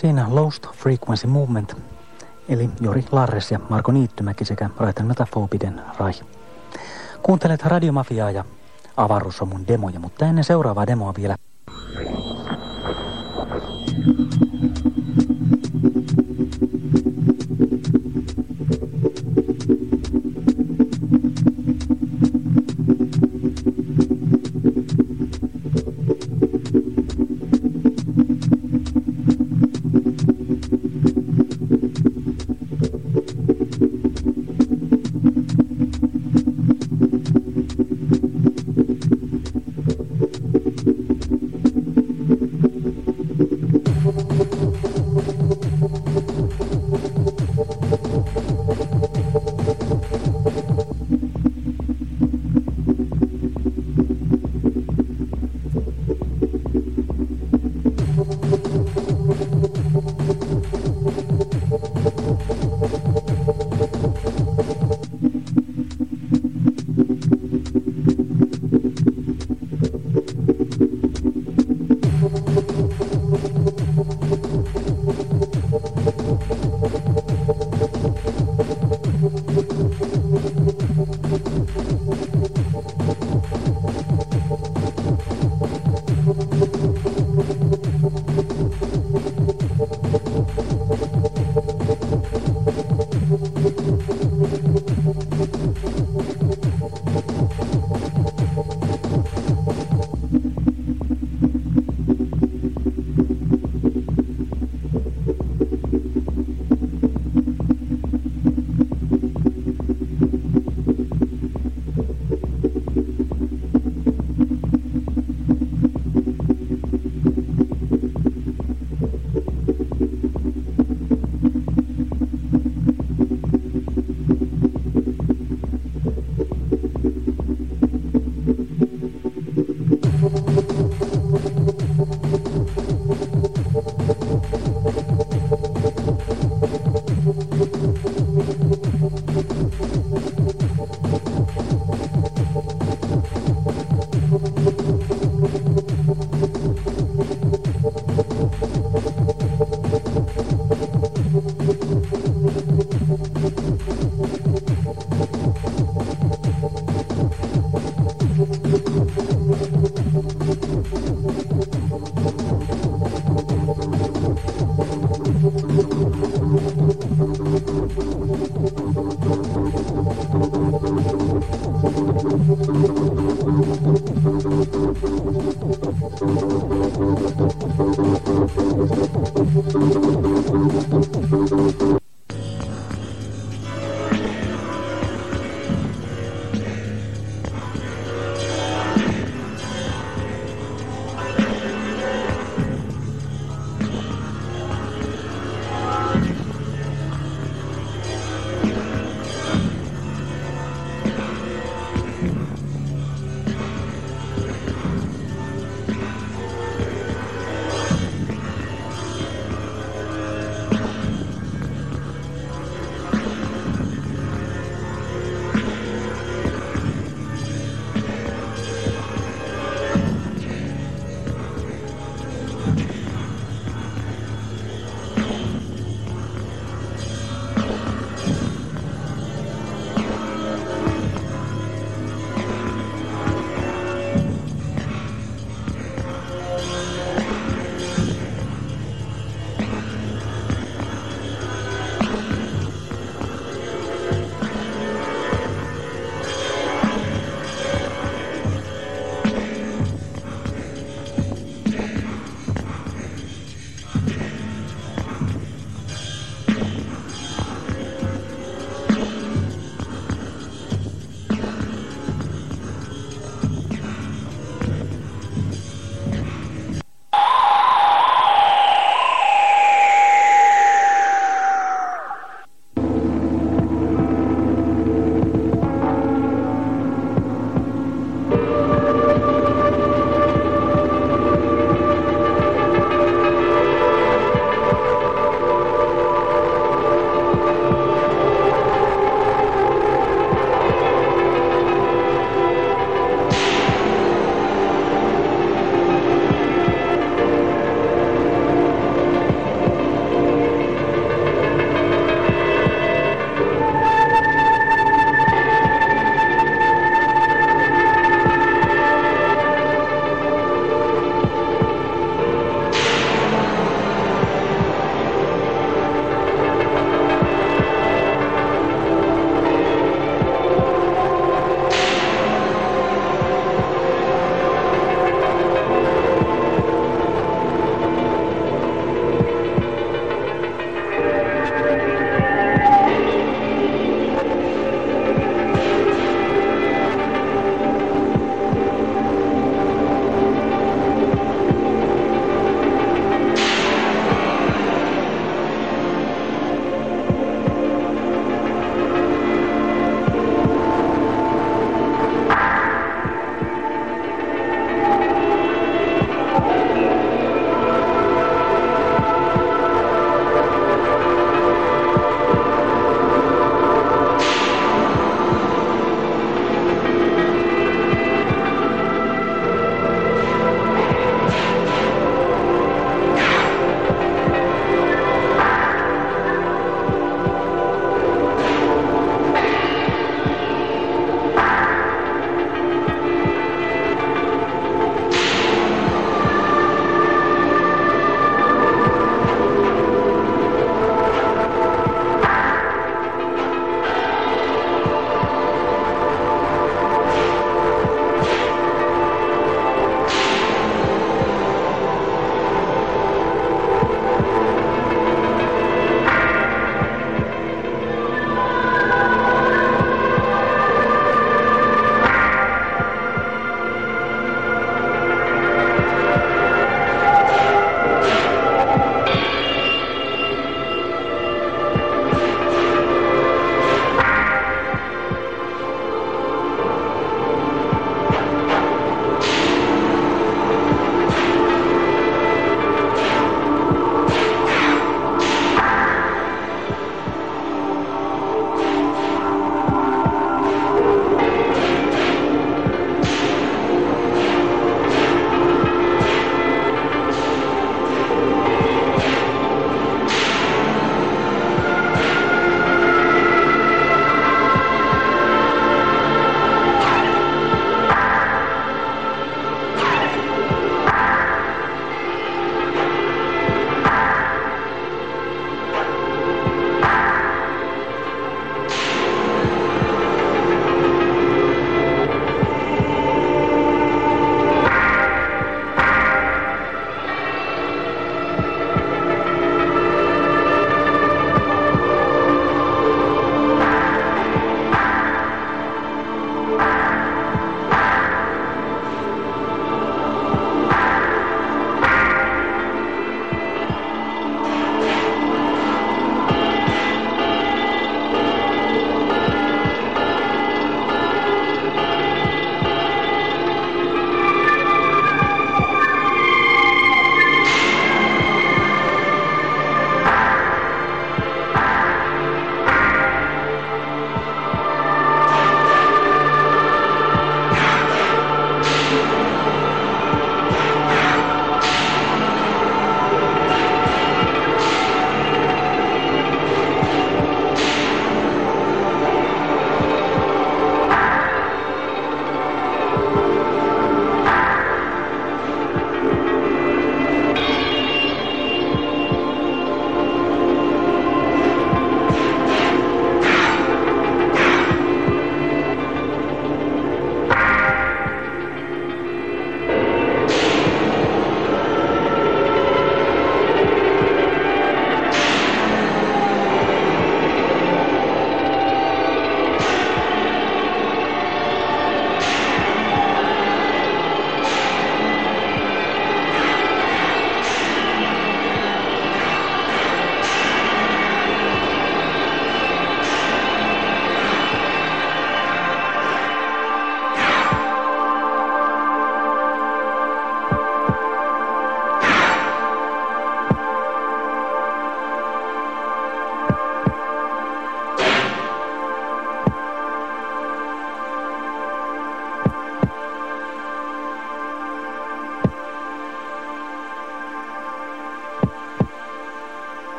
Siinä Lost Frequency Movement, eli Jori Larres ja Marko Niittymäki sekä Raitan Metafobiden Rai. Kuuntelet Radiomafiaa ja avaruussomun demoja, mutta ennen seuraavaa demoa vielä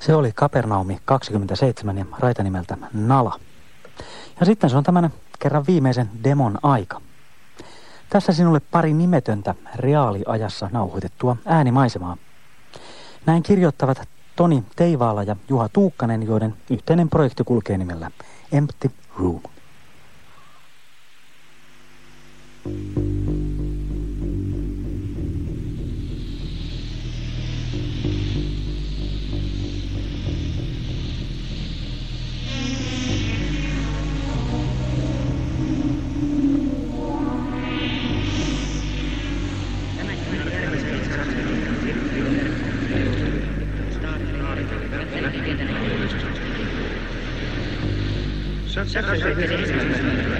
Se oli Kapernaumi 27 ja raita nimeltä Nala. Ja sitten se on tämän kerran viimeisen demon aika. Tässä sinulle pari nimetöntä reaaliajassa nauhoitettua äänimaisemaa. Näin kirjoittavat Toni Teivaala ja Juha Tuukkanen, joiden yhteinen projekti kulkee nimellä Empty Room. thank you such a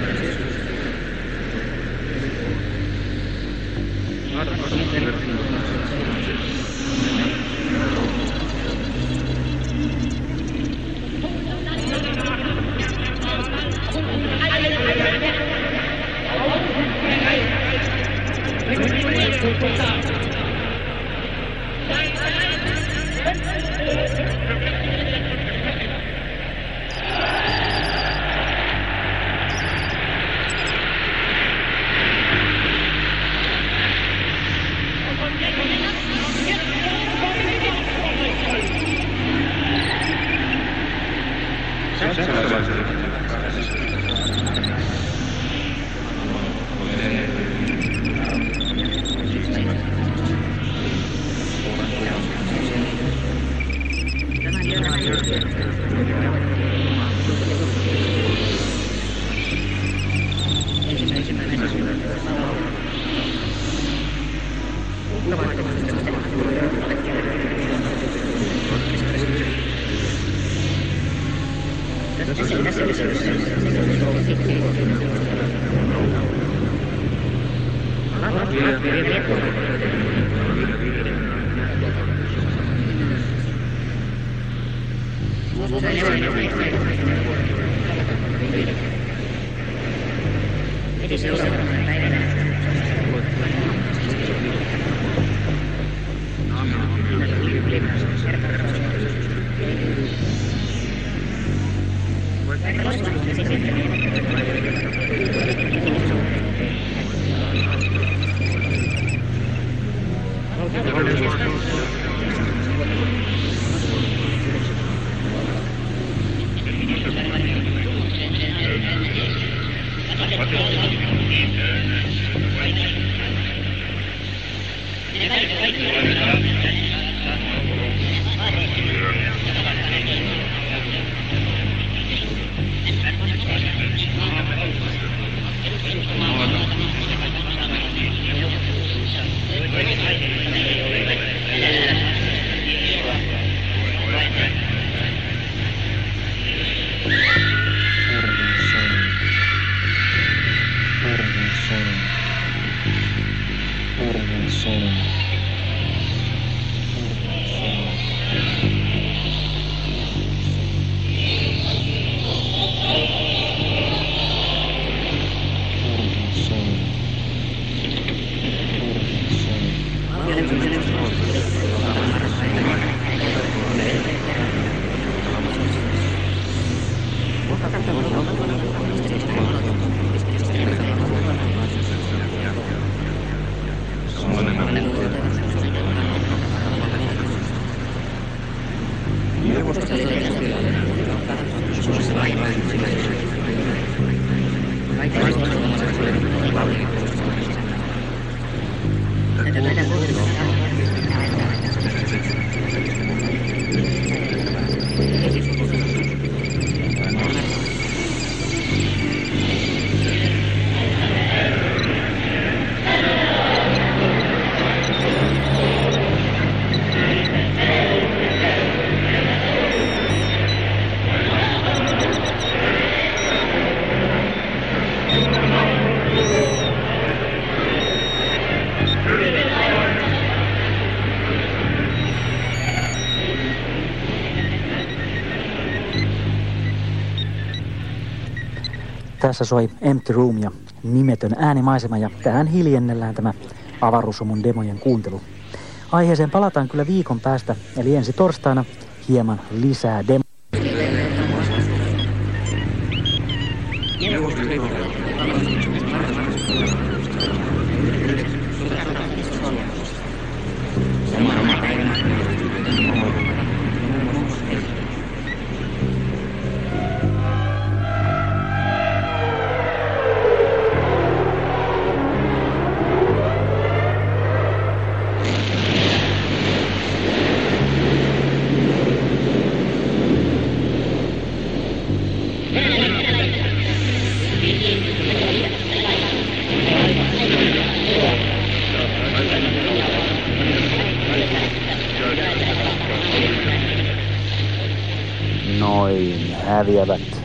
Tässä soi Empty Room ja nimetön äänimaisema ja tähän hiljennellään tämä avaruusomun demojen kuuntelu. Aiheeseen palataan kyllä viikon päästä, eli ensi torstaina hieman lisää yeah event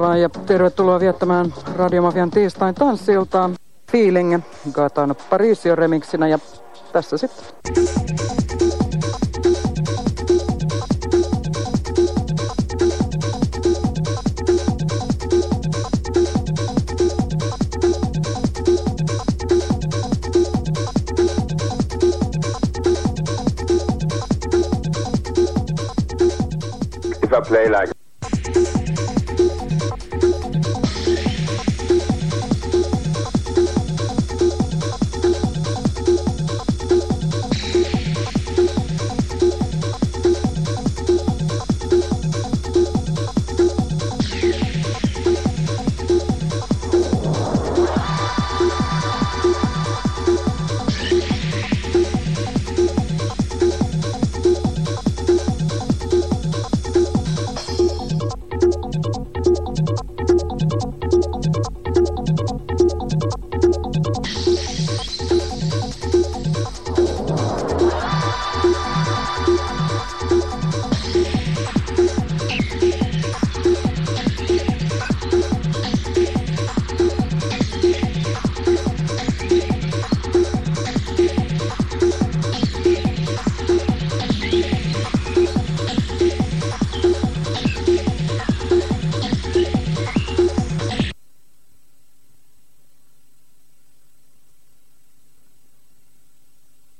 vaan ja tervetuloa viettämään Radiomafian tiistain tanssiltaan. Feeling Gatan Parisio remixinä ja tässä sitten.